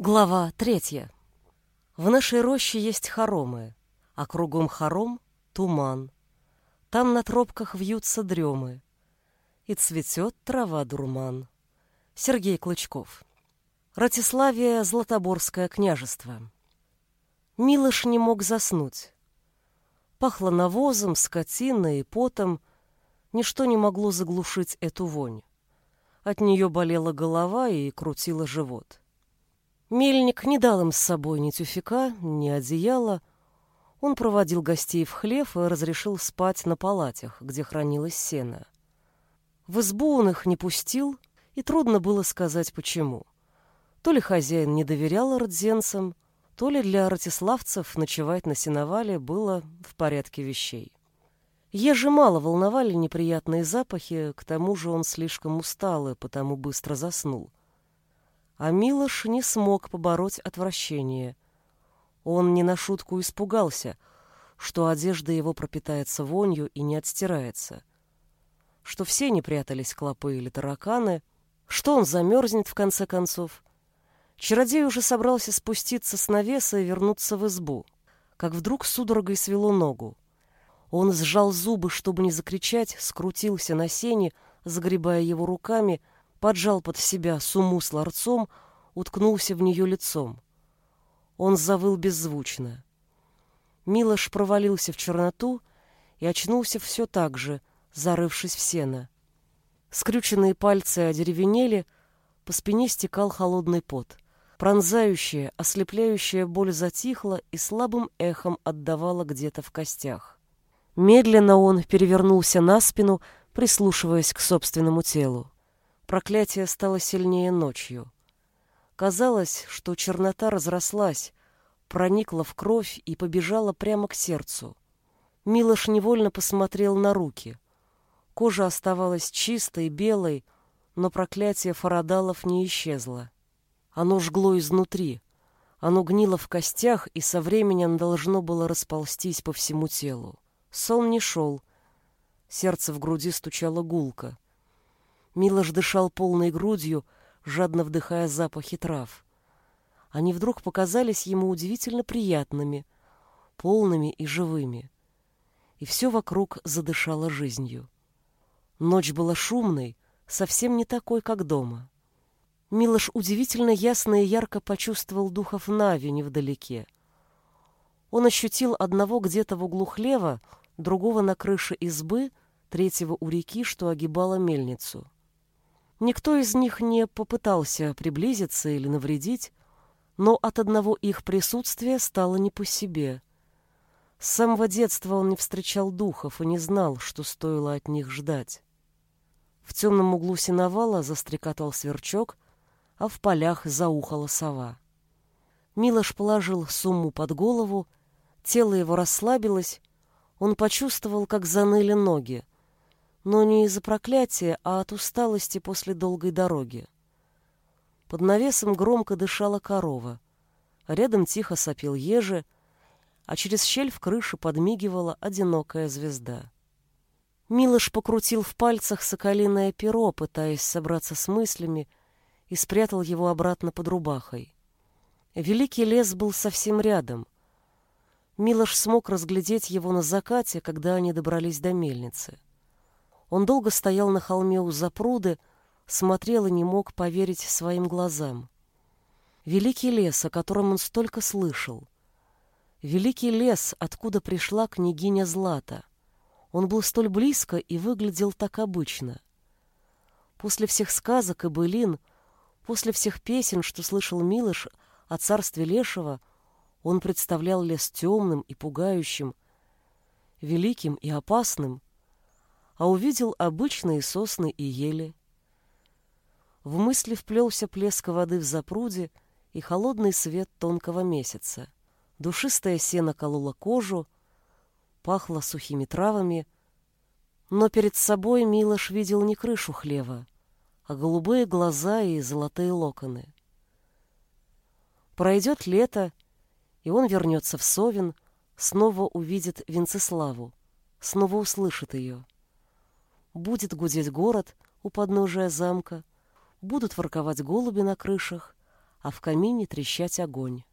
Глава третья. В нашей роще есть хоромы, а кругом хором — туман. Там на тропках вьются дремы, и цветет трава дурман. Сергей Клычков. Ратиславия, Златоборское княжество. Милош не мог заснуть. Пахло навозом, скотиной и потом. Ничто не могло заглушить эту вонь. От нее болела голова и крутила живот. Мельник не дал им с собой ни тюфяка, ни одеяла. Он проводил гостей в хлев и разрешил спать на палатях, где хранилось сено. В избу он их не пустил, и трудно было сказать почему. То ли хозяин не доверял родзенцам, то ли для ратиславцев ночевать на сеновале было в порядке вещей. Ежи мало волновали неприятные запахи, к тому же он слишком устал и потому быстро заснул. А Милош не смог побороть отвращение. Он не на шутку испугался, что одежда его пропитается вонью и не отстирается, что все не прятались клопы или тараканы, что он замерзнет в конце концов. Чародей уже собрался спуститься с навеса и вернуться в избу, как вдруг судорогой свело ногу. Он сжал зубы, чтобы не закричать, скрутился на сене, загребая его руками, поджал под себя суму с ларцом, уткнулся в нее лицом. Он завыл беззвучно. Милош провалился в черноту и очнулся все так же, зарывшись в сено. Скрюченные пальцы одеревенели, по спине стекал холодный пот. Пронзающая, ослепляющая боль затихла и слабым эхом отдавала где-то в костях. Медленно он перевернулся на спину, прислушиваясь к собственному телу. Проклятие стало сильнее ночью. Казалось, что чернота разрослась, проникла в кровь и побежала прямо к сердцу. Милош невольно посмотрел на руки. Кожа оставалась чистой, белой, но проклятие фарадалов не исчезло. Оно жгло изнутри. Оно гнило в костях и со временем должно было расползтись по всему телу. Сон не шел. Сердце в груди стучало гулко. Милош дышал полной грудью, жадно вдыхая запахи трав. Они вдруг показались ему удивительно приятными, полными и живыми. И все вокруг задышало жизнью. Ночь была шумной, совсем не такой, как дома. Милош удивительно ясно и ярко почувствовал духов Нави невдалеке. Он ощутил одного где-то в углу хлева, другого на крыше избы, третьего у реки, что огибала мельницу. Никто из них не попытался приблизиться или навредить, но от одного их присутствия стало не по себе. С самого детства он не встречал духов и не знал, что стоило от них ждать. В темном углу сеновала застрекотал сверчок, а в полях заухала сова. Милош положил сумму под голову, тело его расслабилось, он почувствовал, как заныли ноги но не из-за проклятия, а от усталости после долгой дороги. Под навесом громко дышала корова, рядом тихо сопел ежи, а через щель в крыше подмигивала одинокая звезда. Милош покрутил в пальцах соколиное перо, пытаясь собраться с мыслями, и спрятал его обратно под рубахой. Великий лес был совсем рядом. Милош смог разглядеть его на закате, когда они добрались до мельницы. Он долго стоял на холме у запруды, смотрел и не мог поверить своим глазам. Великий лес, о котором он столько слышал. Великий лес, откуда пришла княгиня Злата. Он был столь близко и выглядел так обычно. После всех сказок и былин, после всех песен, что слышал Милош о царстве Лешего, он представлял лес темным и пугающим, великим и опасным — а увидел обычные сосны и ели. В мысли вплелся плеск воды в запруде и холодный свет тонкого месяца. Душистое сено кололо кожу, пахло сухими травами, но перед собой Милош видел не крышу хлева, а голубые глаза и золотые локоны. Пройдет лето, и он вернется в Совин, снова увидит Венцеславу, снова услышит ее. Будет гудеть город у подножия замка, будут ворковать голуби на крышах, а в камине трещать огонь.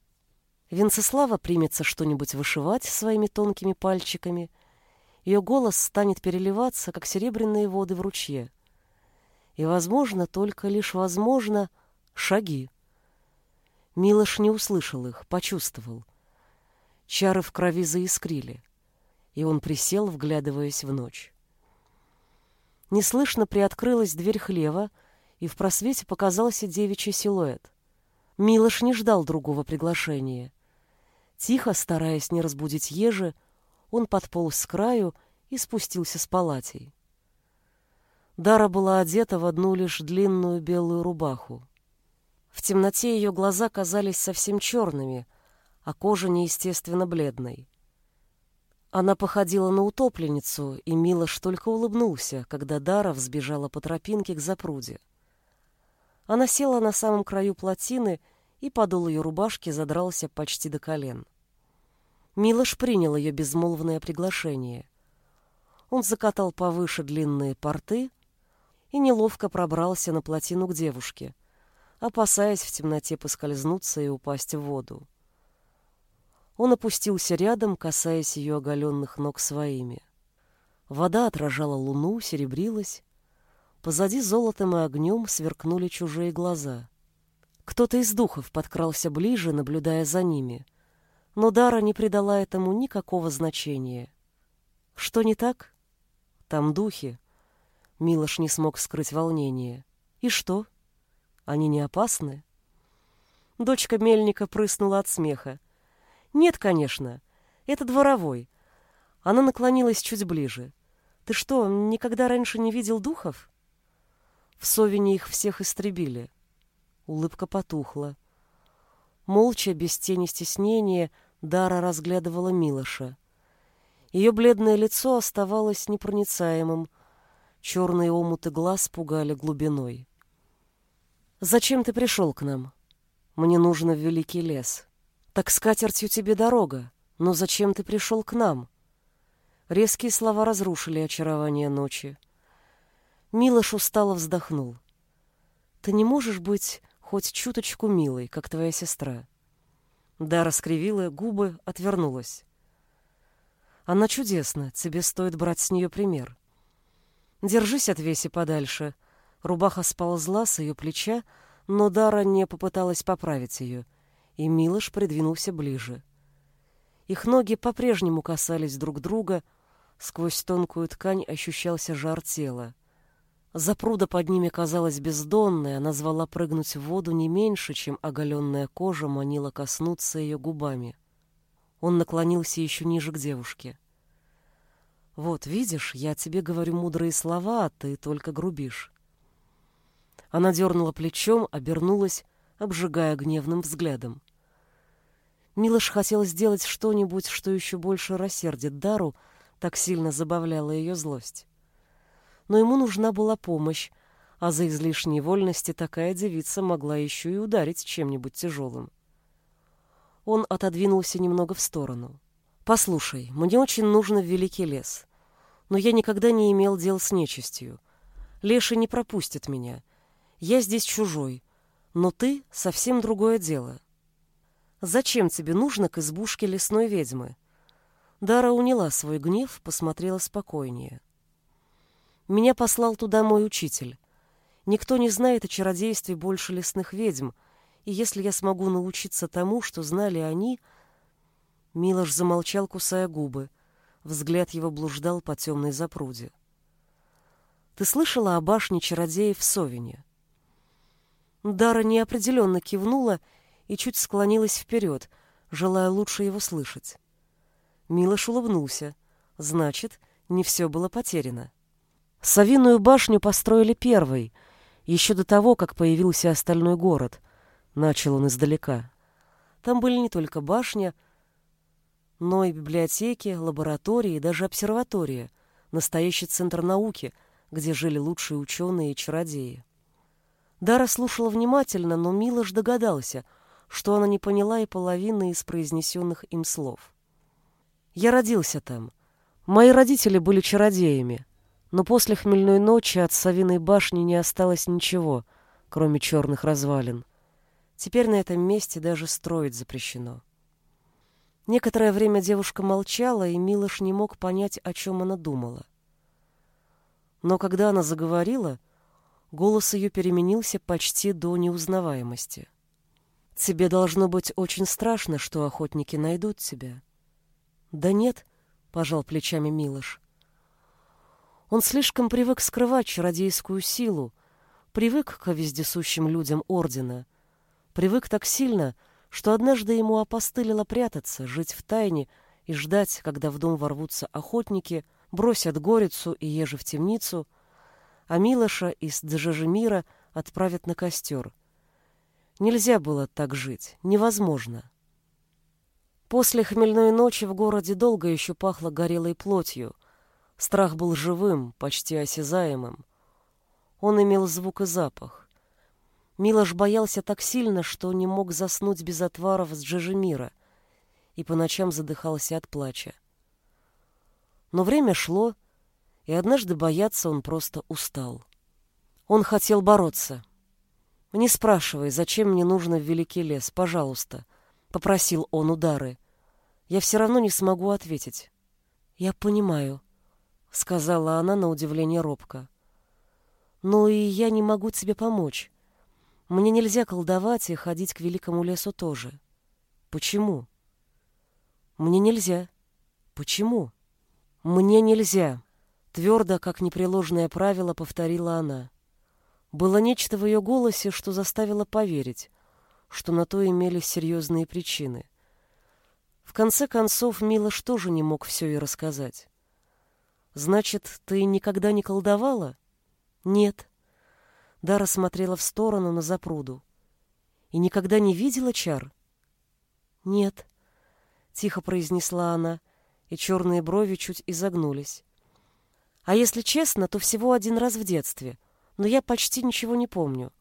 Венцеслава примется что-нибудь вышивать своими тонкими пальчиками. Ее голос станет переливаться, как серебряные воды в ручье. И, возможно, только лишь возможно, шаги. Милош не услышал их, почувствовал. Чары в крови заискрили, и он присел, вглядываясь в ночь. Неслышно приоткрылась дверь хлева, и в просвете показался девичий силуэт. Милош не ждал другого приглашения. Тихо, стараясь не разбудить ежи, он подполз с краю и спустился с палатей. Дара была одета в одну лишь длинную белую рубаху. В темноте ее глаза казались совсем черными, а кожа неестественно бледной. Она походила на утопленницу, и Милош только улыбнулся, когда Дара взбежала по тропинке к запруде. Она села на самом краю плотины, и подол ее рубашки задрался почти до колен. Милош принял ее безмолвное приглашение. Он закатал повыше длинные порты и неловко пробрался на плотину к девушке, опасаясь в темноте поскользнуться и упасть в воду. Он опустился рядом, касаясь ее оголенных ног своими. Вода отражала луну, серебрилась. Позади золотом и огнем сверкнули чужие глаза. Кто-то из духов подкрался ближе, наблюдая за ними. Но Дара не придала этому никакого значения. Что не так? Там духи. Милош не смог скрыть волнение. И что? Они не опасны? Дочка мельника прыснула от смеха. Нет, конечно. Это дворовой. Она наклонилась чуть ближе. Ты что, никогда раньше не видел духов? В Совине их всех истребили. Улыбка потухла. Молча, без тени стеснения, Дара разглядывала Милоша. Ее бледное лицо оставалось непроницаемым. Черные омуты глаз пугали глубиной. «Зачем ты пришел к нам? Мне нужно в великий лес». «Так с катертью тебе дорога, но зачем ты пришел к нам?» Резкие слова разрушили очарование ночи. Милош устало вздохнул. «Ты не можешь быть хоть чуточку милой, как твоя сестра?» Да, скривила губы, отвернулась. «Она чудесна, тебе стоит брать с нее пример. Держись от Веси подальше». Рубаха сползла с ее плеча, но Дара не попыталась поправить ее — и Милош придвинулся ближе. Их ноги по-прежнему касались друг друга, сквозь тонкую ткань ощущался жар тела. Запруда под ними казалась бездонной, она звала прыгнуть в воду не меньше, чем оголенная кожа манила коснуться ее губами. Он наклонился еще ниже к девушке. «Вот, видишь, я тебе говорю мудрые слова, а ты только грубишь». Она дернула плечом, обернулась, обжигая гневным взглядом. Милош хотел сделать что-нибудь, что еще больше рассердит Дару, так сильно забавляла ее злость. Но ему нужна была помощь, а за излишней вольности такая девица могла еще и ударить чем-нибудь тяжелым. Он отодвинулся немного в сторону. «Послушай, мне очень нужно в Великий лес, но я никогда не имел дел с нечистью. Леший не пропустит меня. Я здесь чужой, но ты — совсем другое дело. Зачем тебе нужно к избушке лесной ведьмы? Дара уняла свой гнев, посмотрела спокойнее. Меня послал туда мой учитель. Никто не знает о чародействе больше лесных ведьм, и если я смогу научиться тому, что знали они... Милош замолчал, кусая губы. Взгляд его блуждал по темной запруде. Ты слышала о башне чародеев в Совине? Дара неопределенно кивнула и чуть склонилась вперед, желая лучше его слышать. Милош улыбнулся. Значит, не все было потеряно. Савиную башню построили первой, еще до того, как появился остальной город. Начал он издалека. Там были не только башня, но и библиотеки, лаборатории даже обсерватория, настоящий центр науки, где жили лучшие ученые и чародеи. Дара слушала внимательно, но Милош догадался — что она не поняла и половины из произнесенных им слов. «Я родился там. Мои родители были чародеями, но после хмельной ночи от Савиной башни не осталось ничего, кроме черных развалин. Теперь на этом месте даже строить запрещено. Некоторое время девушка молчала, и Милош не мог понять, о чем она думала. Но когда она заговорила, голос ее переменился почти до неузнаваемости. «Тебе должно быть очень страшно, что охотники найдут тебя». «Да нет», — пожал плечами Милош. Он слишком привык скрывать чародейскую силу, привык к вездесущим людям Ордена, привык так сильно, что однажды ему опостылило прятаться, жить в тайне и ждать, когда в дом ворвутся охотники, бросят горицу и ежи в темницу, а Милоша из Джажемира отправят на костер. Нельзя было так жить, невозможно. После хмельной ночи в городе долго еще пахло горелой плотью. Страх был живым, почти осязаемым. Он имел звук и запах. Милош боялся так сильно, что не мог заснуть без отваров с Джежемира и по ночам задыхался от плача. Но время шло, и однажды бояться он просто устал. Он хотел бороться. «Не спрашивай, зачем мне нужно в Великий лес, пожалуйста», — попросил он удары. «Я все равно не смогу ответить». «Я понимаю», — сказала она на удивление робко. «Но и я не могу тебе помочь. Мне нельзя колдовать и ходить к Великому лесу тоже». «Почему?» «Мне нельзя». «Почему?» «Мне нельзя», — твердо, как непреложное правило, повторила она. Было нечто в ее голосе, что заставило поверить, что на то имелись серьезные причины. В конце концов, Милош тоже не мог все ей рассказать. «Значит, ты никогда не колдовала?» «Нет». Дара смотрела в сторону на запруду. «И никогда не видела чар?» «Нет», — тихо произнесла она, и черные брови чуть изогнулись. «А если честно, то всего один раз в детстве — но я почти ничего не помню.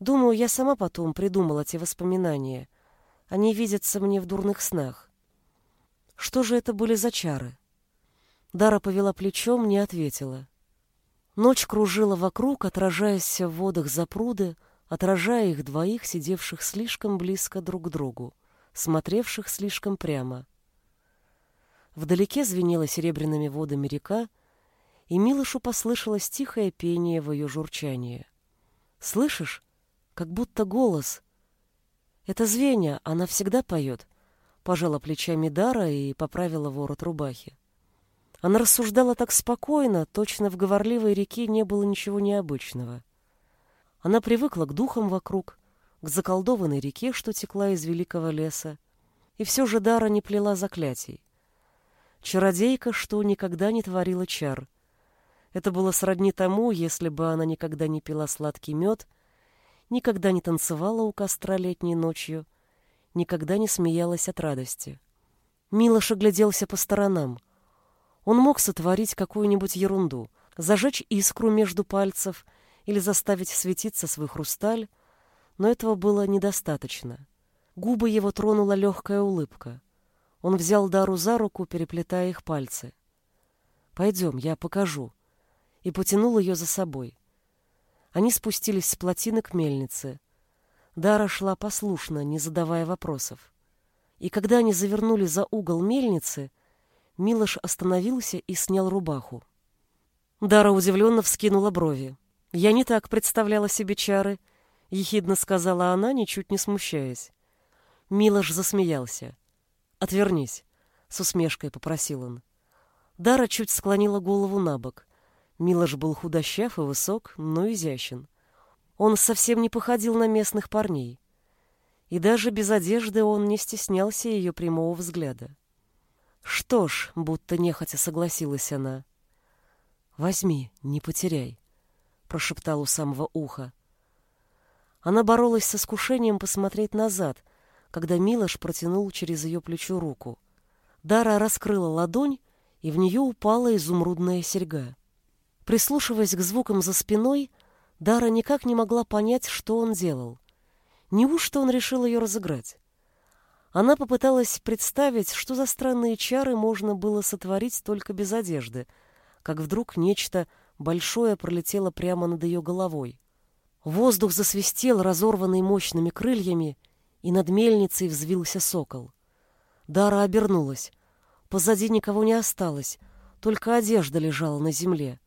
Думаю, я сама потом придумала те воспоминания. Они видятся мне в дурных снах. Что же это были за чары? Дара повела плечом, не ответила. Ночь кружила вокруг, отражаясь в водах запруды, отражая их двоих, сидевших слишком близко друг к другу, смотревших слишком прямо. Вдалеке звенела серебряными водами река, и Милошу послышалось тихое пение в ее журчании. «Слышишь? Как будто голос. Это звенья, она всегда поет», — пожала плечами Дара и поправила ворот рубахи. Она рассуждала так спокойно, точно в говорливой реке не было ничего необычного. Она привыкла к духам вокруг, к заколдованной реке, что текла из великого леса, и все же Дара не плела заклятий. Чародейка, что никогда не творила чар — это было сродни тому, если бы она никогда не пила сладкий мед, никогда не танцевала у костра летней ночью, никогда не смеялась от радости. Милош огляделся по сторонам. Он мог сотворить какую-нибудь ерунду, зажечь искру между пальцев или заставить светиться свой хрусталь, но этого было недостаточно. Губы его тронула легкая улыбка. Он взял Дару за руку, переплетая их пальцы. «Пойдем, я покажу», и потянул ее за собой. Они спустились с плотины к мельнице. Дара шла послушно, не задавая вопросов. И когда они завернули за угол мельницы, Милош остановился и снял рубаху. Дара удивленно вскинула брови. «Я не так представляла себе чары», — ехидно сказала она, ничуть не смущаясь. Милош засмеялся. «Отвернись», — с усмешкой попросил он. Дара чуть склонила голову на бок. Милош был худощав и высок, но изящен. Он совсем не походил на местных парней. И даже без одежды он не стеснялся ее прямого взгляда. «Что ж», — будто нехотя согласилась она. «Возьми, не потеряй», — прошептал у самого уха. Она боролась с искушением посмотреть назад, когда Милош протянул через ее плечо руку. Дара раскрыла ладонь, и в нее упала изумрудная серьга. Прислушиваясь к звукам за спиной, Дара никак не могла понять, что он делал. Неужто он решил ее разыграть? Она попыталась представить, что за странные чары можно было сотворить только без одежды, как вдруг нечто большое пролетело прямо над ее головой. Воздух засвистел, разорванный мощными крыльями, и над мельницей взвился сокол. Дара обернулась. Позади никого не осталось, только одежда лежала на земле.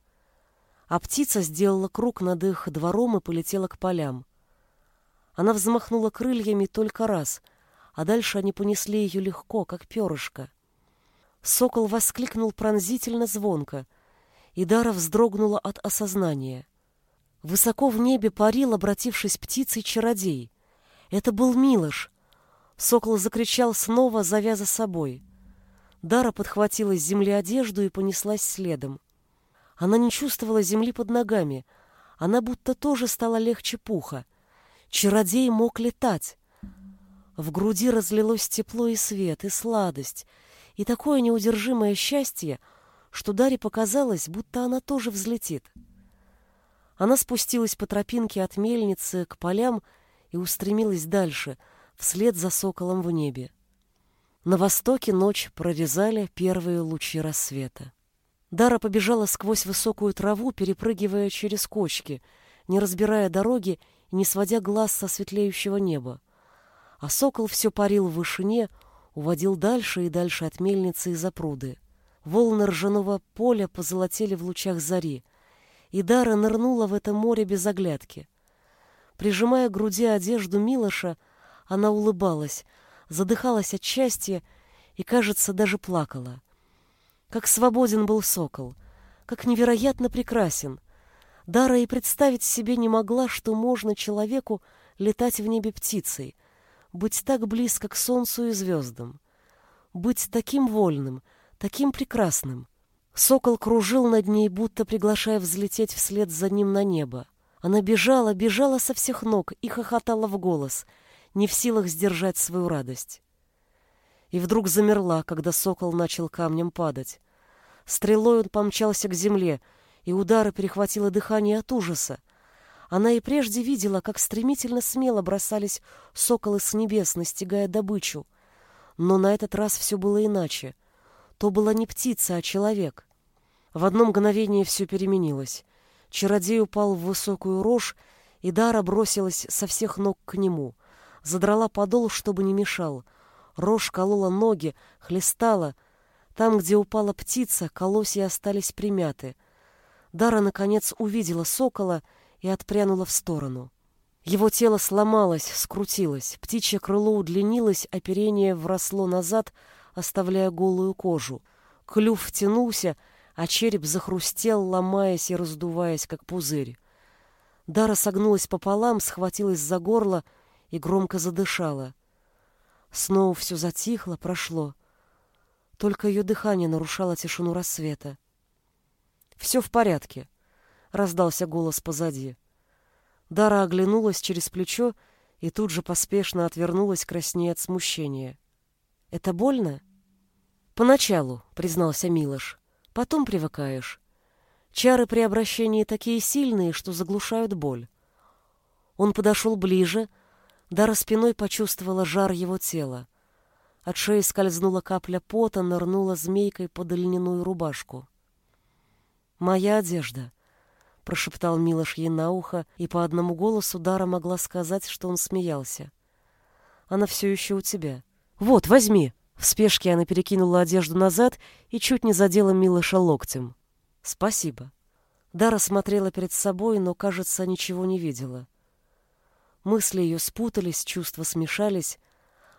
А птица сделала круг над их двором и полетела к полям. Она взмахнула крыльями только раз, а дальше они понесли ее легко, как перышко. Сокол воскликнул пронзительно звонко, и Дара вздрогнула от осознания. Высоко в небе парил, обратившись птицей, чародей. Это был Милош. Сокол закричал снова, зовя за собой. Дара подхватила с земли одежду и понеслась следом. Она не чувствовала земли под ногами. Она будто тоже стала легче пуха. Чародей мог летать. В груди разлилось тепло и свет, и сладость, и такое неудержимое счастье, что Даре показалось, будто она тоже взлетит. Она спустилась по тропинке от мельницы к полям и устремилась дальше, вслед за соколом в небе. На востоке ночь прорезали первые лучи рассвета. Дара побежала сквозь высокую траву, перепрыгивая через кочки, не разбирая дороги и не сводя глаз со светлеющего неба. А сокол все парил в вышине, уводил дальше и дальше от мельницы и запруды. Волны ржаного поля позолотели в лучах зари и Дара нырнула в это море без оглядки. Прижимая к груди одежду Милоша, она улыбалась, задыхалась от счастья и, кажется, даже плакала. Как свободен был сокол, как невероятно прекрасен. Дара и представить себе не могла, что можно человеку летать в небе птицей, быть так близко к солнцу и звездам, быть таким вольным, таким прекрасным. Сокол кружил над ней, будто приглашая взлететь вслед за ним на небо. Она бежала, бежала со всех ног и хохотала в голос, не в силах сдержать свою радость. И вдруг замерла, когда сокол начал камнем падать. Стрелой он помчался к земле, и удары перехватило дыхание от ужаса. Она и прежде видела, как стремительно смело бросались соколы с небес, настигая добычу. Но на этот раз все было иначе. То была не птица, а человек. В одно мгновение все переменилось. Чародей упал в высокую рожь, и Дара бросилась со всех ног к нему. Задрала подол, чтобы не мешал. Рожь колола ноги, хлестала. Там, где упала птица, колосья остались примяты. Дара, наконец, увидела сокола и отпрянула в сторону. Его тело сломалось, скрутилось, птичье крыло удлинилось, оперение вросло назад, оставляя голую кожу. Клюв втянулся, а череп захрустел, ломаясь и раздуваясь, как пузырь. Дара согнулась пополам, схватилась за горло и громко задышала. Снова все затихло, прошло. Только ее дыхание нарушало тишину рассвета. «Все в порядке», — раздался голос позади. Дара оглянулась через плечо и тут же поспешно отвернулась, краснея от смущения. Это больно? Поначалу, признался Милош. Потом привыкаешь. Чары при обращении такие сильные, что заглушают боль. Он подошел ближе, Дара спиной почувствовала жар его тела. От шеи скользнула капля пота, нырнула змейкой под льняную рубашку. «Моя одежда», — прошептал Милош ей на ухо, и по одному голосу Дара могла сказать, что он смеялся. «Она все еще у тебя». «Вот, возьми!» В спешке она перекинула одежду назад и чуть не задела Милыша локтем. «Спасибо». Дара смотрела перед собой, но, кажется, ничего не видела. Мысли ее спутались, чувства смешались.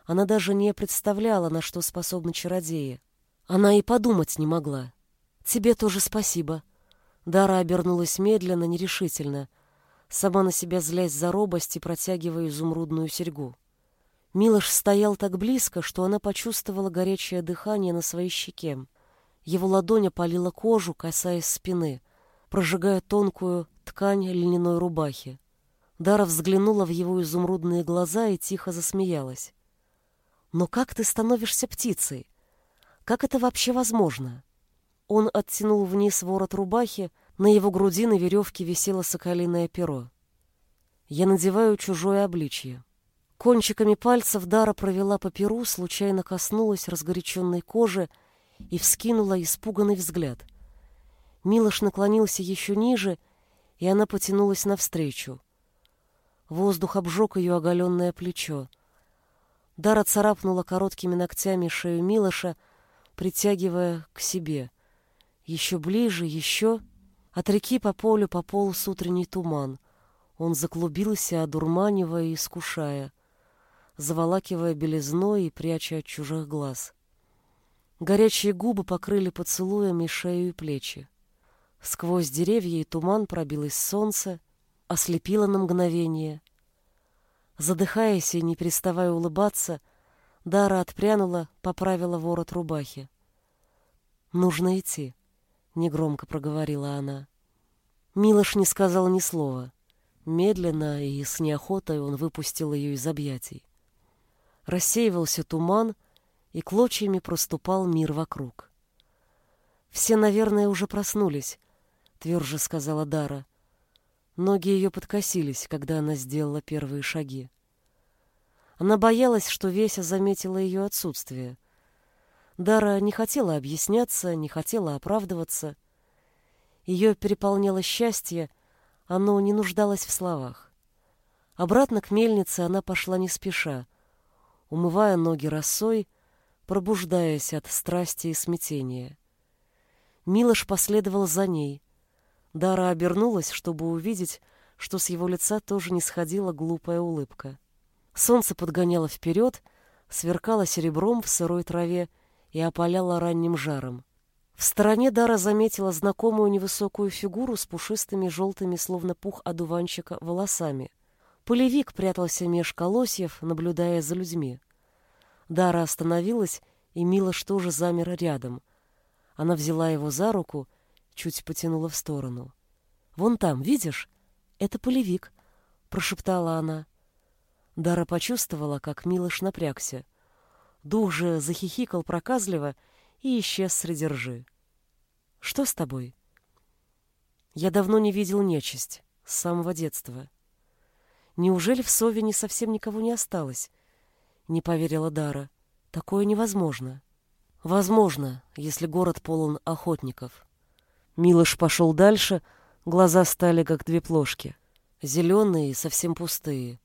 Она даже не представляла, на что способны чародеи. Она и подумать не могла. «Тебе тоже спасибо». Дара обернулась медленно, нерешительно, сама на себя злясь за робость и протягивая изумрудную серьгу. Милош стоял так близко, что она почувствовала горячее дыхание на своей щеке. Его ладонь опалила кожу, касаясь спины, прожигая тонкую ткань льняной рубахи. Дара взглянула в его изумрудные глаза и тихо засмеялась. «Но как ты становишься птицей? Как это вообще возможно?» Он оттянул вниз ворот рубахи, на его груди на веревке висело соколиное перо. «Я надеваю чужое обличье». Кончиками пальцев Дара провела по перу, случайно коснулась разгоряченной кожи и вскинула испуганный взгляд. Милош наклонился еще ниже, и она потянулась навстречу. Воздух обжег ее оголенное плечо. Дара царапнула короткими ногтями шею Милоша, притягивая к себе. Еще ближе, еще... От реки по полю пополз утренний туман. Он заклубился, одурманивая и искушая, заволакивая белизной и пряча от чужих глаз. Горячие губы покрыли поцелуями шею и плечи. Сквозь деревья и туман пробилось солнце, ослепило на мгновение. Задыхаясь и не переставая улыбаться, Дара отпрянула, поправила ворот рубахи. «Нужно идти», — негромко проговорила она. Милош не сказал ни слова. Медленно и с неохотой он выпустил ее из объятий. Рассеивался туман, и клочьями проступал мир вокруг. «Все, наверное, уже проснулись», — тверже сказала Дара. Ноги ее подкосились, когда она сделала первые шаги. Она боялась, что Веся заметила ее отсутствие. Дара не хотела объясняться, не хотела оправдываться. Ее переполняло счастье, оно не нуждалось в словах. Обратно к мельнице она пошла не спеша, умывая ноги росой, пробуждаясь от страсти и смятения. Милош последовал за ней. Дара обернулась, чтобы увидеть, что с его лица тоже не сходила глупая улыбка. Солнце подгоняло вперед, сверкало серебром в сырой траве и опаляло ранним жаром. В стороне Дара заметила знакомую невысокую фигуру с пушистыми желтыми, словно пух одуванчика, волосами. Полевик прятался меж колосьев, наблюдая за людьми. Дара остановилась, и Милош тоже замер рядом. Она взяла его за руку, чуть потянула в сторону. «Вон там, видишь? Это полевик», — прошептала она. Дара почувствовала, как Милош напрягся. Дух же захихикал проказливо и исчез среди ржи. «Что с тобой?» «Я давно не видел нечисть, с самого детства. Неужели в Сове совсем никого не осталось?» Не поверила Дара. «Такое невозможно». «Возможно, если город полон охотников». Милош пошел дальше, глаза стали как две плошки. Зеленые и совсем пустые.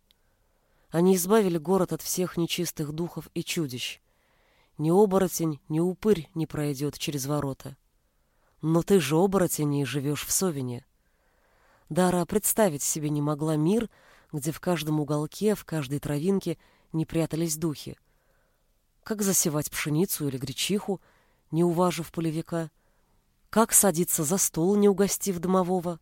Они избавили город от всех нечистых духов и чудищ. Ни оборотень, ни упырь не пройдет через ворота. Но ты же оборотень и живешь в Совине. Дара представить себе не могла мир, где в каждом уголке, в каждой травинке не прятались духи. Как засевать пшеницу или гречиху, не уважив полевика? Как садиться за стол, не угостив домового?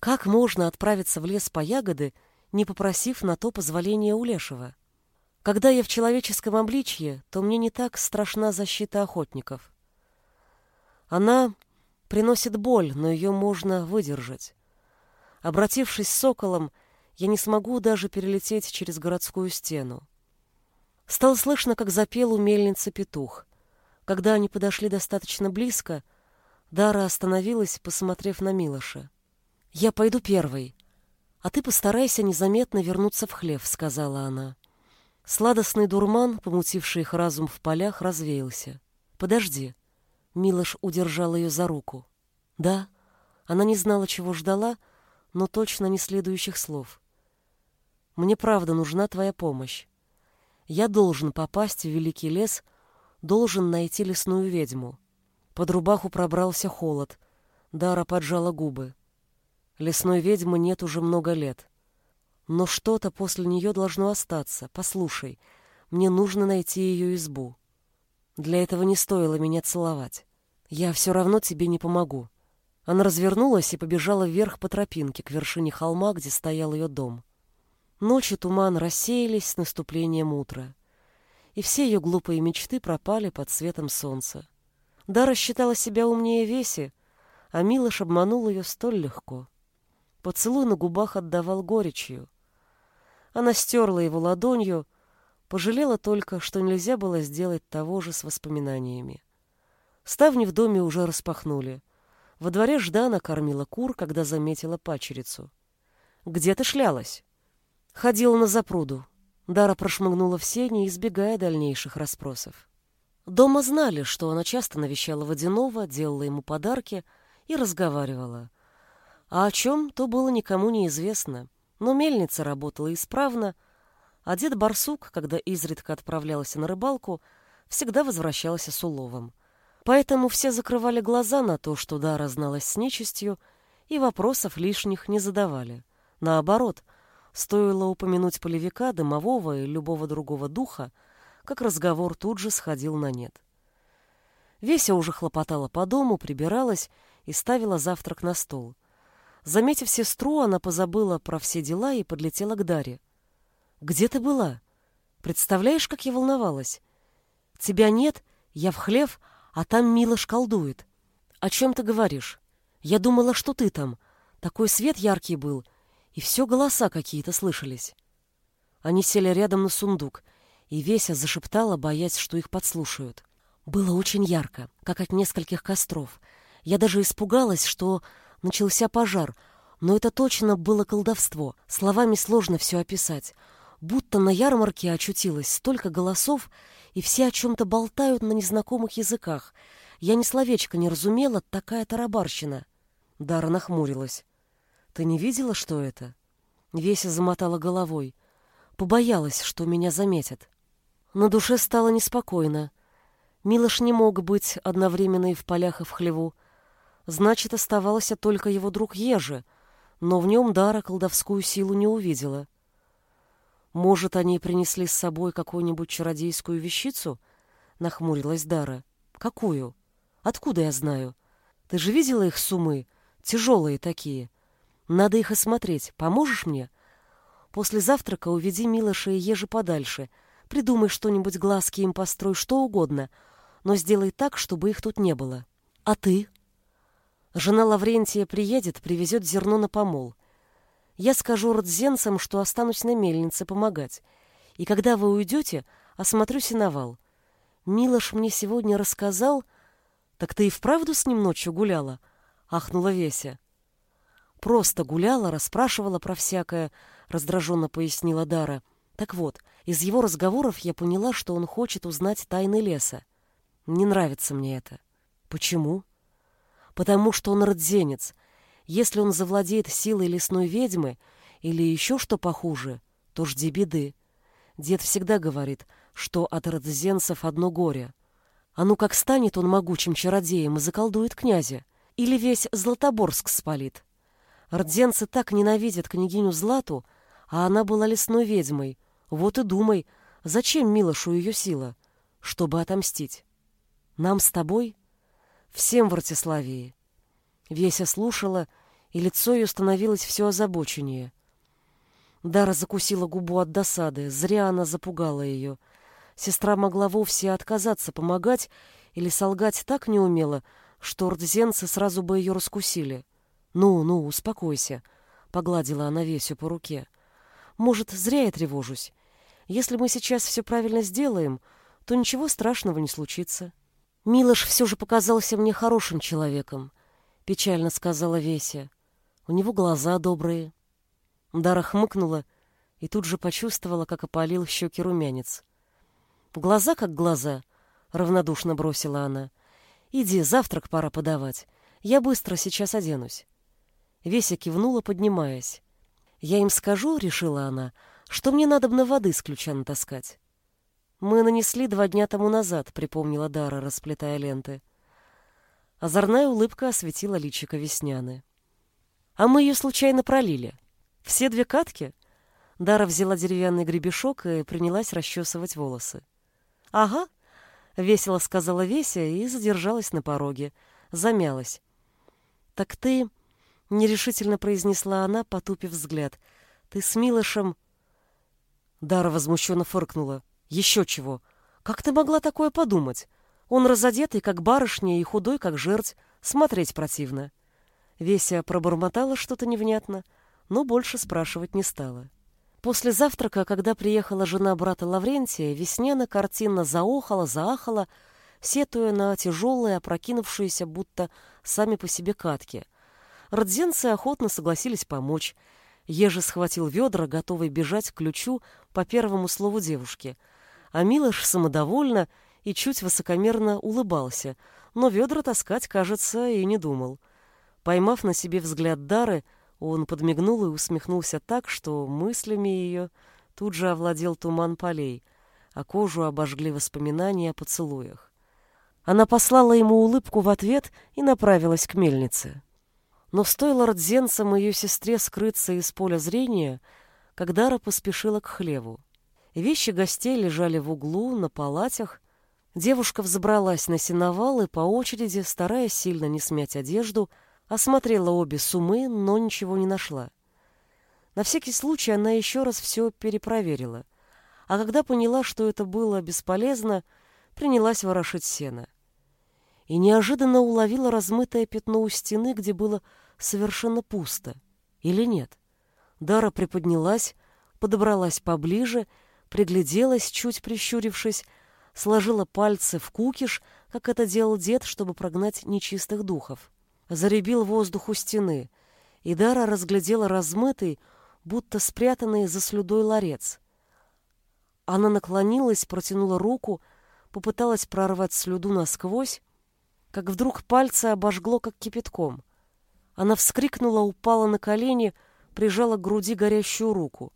Как можно отправиться в лес по ягоды, не попросив на то позволения у лешего? Когда я в человеческом обличье, то мне не так страшна защита охотников. Она приносит боль, но ее можно выдержать. Обратившись с соколом, я не смогу даже перелететь через городскую стену. Стало слышно, как запел у мельницы петух. Когда они подошли достаточно близко, Дара остановилась, посмотрев на Милоша. «Я пойду первой, а ты постарайся незаметно вернуться в хлев», — сказала она. Сладостный дурман, помутивший их разум в полях, развеялся. «Подожди». Милош удержал ее за руку. «Да». Она не знала, чего ждала, но точно не следующих слов. «Мне правда нужна твоя помощь. Я должен попасть в великий лес, должен найти лесную ведьму». Под рубаху пробрался холод. Дара поджала губы. Лесной ведьмы нет уже много лет. Но что-то после нее должно остаться. Послушай, мне нужно найти ее избу. Для этого не стоило меня целовать. Я все равно тебе не помогу. Она развернулась и побежала вверх по тропинке к вершине холма, где стоял ее дом. Ночи туман рассеялись с наступлением утра, и все ее глупые мечты пропали под светом солнца. Дара считала себя умнее Веси, а Милош обманул ее столь легко. Поцелуй на губах отдавал горечью — она стерла его ладонью, пожалела только, что нельзя было сделать того же с воспоминаниями. Ставни в доме уже распахнули. Во дворе Ждана кормила кур, когда заметила пачерицу. «Где ты шлялась?» Ходила на запруду. Дара прошмыгнула в сени, избегая дальнейших расспросов. Дома знали, что она часто навещала Водянова, делала ему подарки и разговаривала. А о чем, то было никому неизвестно — Но мельница работала исправно, а дед Барсук, когда изредка отправлялся на рыбалку, всегда возвращался с уловом. Поэтому все закрывали глаза на то, что Дара зналась с нечистью, и вопросов лишних не задавали. Наоборот, стоило упомянуть полевика, дымового и любого другого духа, как разговор тут же сходил на нет. Веся уже хлопотала по дому, прибиралась и ставила завтрак на стол. Заметив сестру, она позабыла про все дела и подлетела к Даре. «Где ты была? Представляешь, как я волновалась? Тебя нет, я в хлев, а там Милош колдует. О чем ты говоришь? Я думала, что ты там. Такой свет яркий был, и все голоса какие-то слышались». Они сели рядом на сундук, и Веся зашептала, боясь, что их подслушают. Было очень ярко, как от нескольких костров. Я даже испугалась, что начался пожар, но это точно было колдовство. Словами сложно все описать. Будто на ярмарке очутилось столько голосов, и все о чем-то болтают на незнакомых языках. Я ни словечко не разумела, такая тарабарщина. Дара нахмурилась. «Ты не видела, что это?» Веся замотала головой. Побоялась, что меня заметят. На душе стало неспокойно. Милош не мог быть одновременно и в полях, и в хлеву. Значит, оставался только его друг Ежи, но в нем Дара колдовскую силу не увидела. Может, они принесли с собой какую-нибудь чародейскую вещицу? Нахмурилась Дара. Какую? Откуда я знаю? Ты же видела их сумы? Тяжелые такие. Надо их осмотреть. Поможешь мне? После завтрака уведи Милоша и Ежи подальше. Придумай что-нибудь, глазки им построй, что угодно — но сделай так, чтобы их тут не было. А ты? Жена Лаврентия приедет, привезет зерно на помол. Я скажу родзенцам, что останусь на мельнице помогать. И когда вы уйдете, осмотрю сеновал. Милош мне сегодня рассказал... Так ты и вправду с ним ночью гуляла? Ахнула Веся. Просто гуляла, расспрашивала про всякое, раздраженно пояснила Дара. Так вот, из его разговоров я поняла, что он хочет узнать тайны леса. Не нравится мне это. Почему? Потому что он родзенец. Если он завладеет силой лесной ведьмы или еще что похуже, то жди беды. Дед всегда говорит, что от родзенцев одно горе. А ну как станет он могучим чародеем и заколдует князя, или весь Златоборск спалит. Родзенцы так ненавидят княгиню Злату, а она была лесной ведьмой. Вот и думай, зачем Милошу ее сила? Чтобы отомстить. Нам с тобой? Всем в Ратиславии. Веся слушала, и лицо ее становилось все озабоченнее. Дара закусила губу от досады. Зря она запугала ее. Сестра могла вовсе отказаться помогать или солгать так неумело, что рдзенцы сразу бы ее раскусили. «Ну, ну, успокойся», — погладила она Весю по руке. «Может, зря я тревожусь. Если мы сейчас все правильно сделаем, то ничего страшного не случится». Милош все же показался мне хорошим человеком, печально сказала Веся. У него глаза добрые. Дара хмыкнула и тут же почувствовала, как опалил щеки румянец. Глаза как глаза, равнодушно бросила она. Иди, завтрак пора подавать. Я быстро сейчас оденусь. Веся кивнула, поднимаясь. Я им скажу, решила она, что мне надо на воды с ключа натаскать. Мы нанесли два дня тому назад, припомнила Дара, расплетая ленты. Озорная улыбка осветила личико Весняны. А мы ее случайно пролили. Все две катки? Дара взяла деревянный гребешок и принялась расчесывать волосы. Ага, весело сказала Веся и задержалась на пороге, замялась. Так ты, нерешительно произнесла она, потупив взгляд. Ты с Милошем Дара возмущенно фыркнула. Еще чего. Как ты могла такое подумать? Он разодетый, как барышня, и худой, как жерть. Смотреть противно. Веся пробормотала что-то невнятно, но больше спрашивать не стала. После завтрака, когда приехала жена брата Лаврентия, Весняна картинно заохала, заахала, сетуя на тяжелые, опрокинувшиеся, будто сами по себе катки. Родзенцы охотно согласились помочь. Ежи схватил ведра, готовый бежать к ключу по первому слову девушки — а Милош самодовольно и чуть высокомерно улыбался, но ведра таскать, кажется, и не думал. Поймав на себе взгляд Дары, Он подмигнул и усмехнулся так, что мыслями ее тут же овладел туман полей, а кожу обожгли воспоминания о поцелуях. Она послала ему улыбку в ответ и направилась к мельнице. Но стоило родзенцам и ее сестре скрыться из поля зрения, как Дара поспешила к хлеву. Вещи гостей лежали в углу, на палатях. Девушка взобралась на сеновал и по очереди, стараясь сильно не смять одежду, осмотрела обе сумы, но ничего не нашла. На всякий случай она еще раз все перепроверила, а когда поняла, что это было бесполезно, принялась ворошить сено. И неожиданно уловила размытое пятно у стены, где было совершенно пусто. Или нет? Дара приподнялась, подобралась поближе, пригляделась, чуть прищурившись, сложила пальцы в кукиш, как это делал дед, чтобы прогнать нечистых духов. Заребил воздух у стены, и Дара разглядела размытый, будто спрятанный за слюдой ларец. Она наклонилась, протянула руку, попыталась прорвать слюду насквозь, как вдруг пальцы обожгло, как кипятком. Она вскрикнула, упала на колени, прижала к груди горящую руку.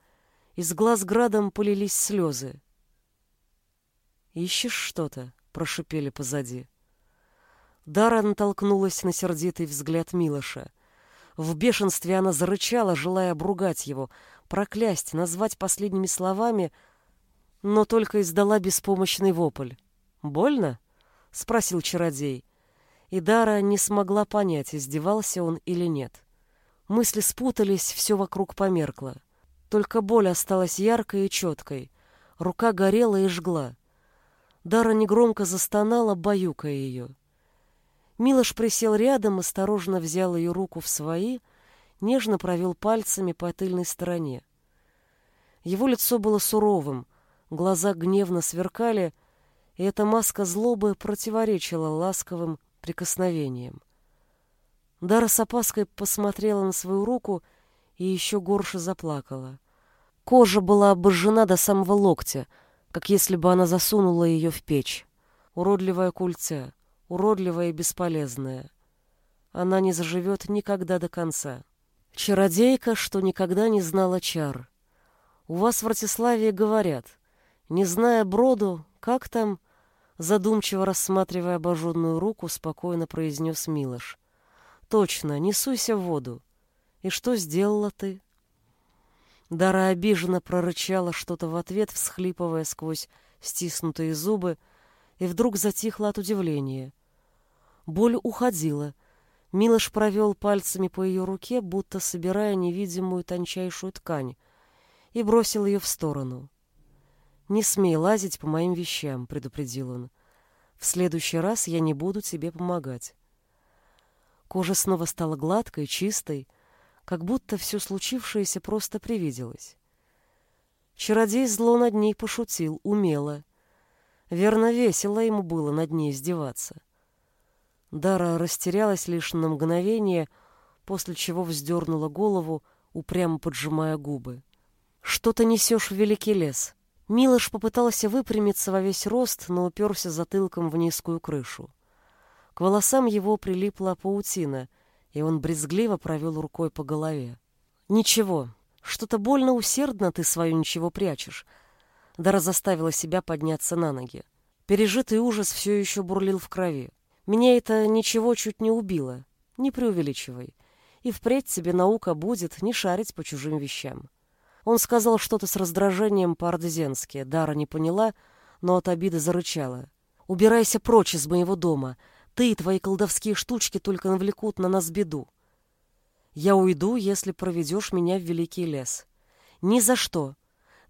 Из глаз градом полились слезы. «Ищешь что-то?» — прошипели позади. Дара натолкнулась на сердитый взгляд Милоша. В бешенстве она зарычала, желая обругать его, проклясть, назвать последними словами, но только издала беспомощный вопль. «Больно?» — спросил чародей. И Дара не смогла понять, издевался он или нет. Мысли спутались, все вокруг померкло. Только боль осталась яркой и четкой. Рука горела и жгла. Дара негромко застонала, баюкая ее. Милош присел рядом, осторожно взял ее руку в свои, нежно провел пальцами по тыльной стороне. Его лицо было суровым, глаза гневно сверкали, и эта маска злобы противоречила ласковым прикосновениям. Дара с опаской посмотрела на свою руку и еще горше заплакала. Кожа была обожжена до самого локтя, как если бы она засунула ее в печь. Уродливая культя, уродливая и бесполезная. Она не заживет никогда до конца. Чародейка, что никогда не знала чар. У вас в Ратиславии говорят, не зная броду, как там, задумчиво рассматривая обожженную руку, спокойно произнес Милош. Точно, не суйся в воду. И что сделала ты? Дара обиженно прорычала что-то в ответ, всхлипывая сквозь стиснутые зубы, и вдруг затихла от удивления. Боль уходила. Милош провел пальцами по ее руке, будто собирая невидимую тончайшую ткань, и бросил ее в сторону. «Не смей лазить по моим вещам», — предупредил он. «В следующий раз я не буду тебе помогать». Кожа снова стала гладкой, чистой, как будто все случившееся просто привиделось. Чародей зло над ней пошутил, умело. Верно, весело ему было над ней издеваться. Дара растерялась лишь на мгновение, после чего вздернула голову, упрямо поджимая губы. «Что ты несешь в великий лес?» Милош попытался выпрямиться во весь рост, но уперся затылком в низкую крышу. К волосам его прилипла паутина — и он брезгливо провел рукой по голове. «Ничего, что-то больно усердно ты свое ничего прячешь». Дара заставила себя подняться на ноги. Пережитый ужас все еще бурлил в крови. Меня это ничего чуть не убило. Не преувеличивай. И впредь тебе наука будет не шарить по чужим вещам. Он сказал что-то с раздражением по-ордзенски. Дара не поняла, но от обиды зарычала. «Убирайся прочь из моего дома. Ты и твои колдовские штучки только навлекут на нас беду. Я уйду, если проведешь меня в великий лес. Ни за что.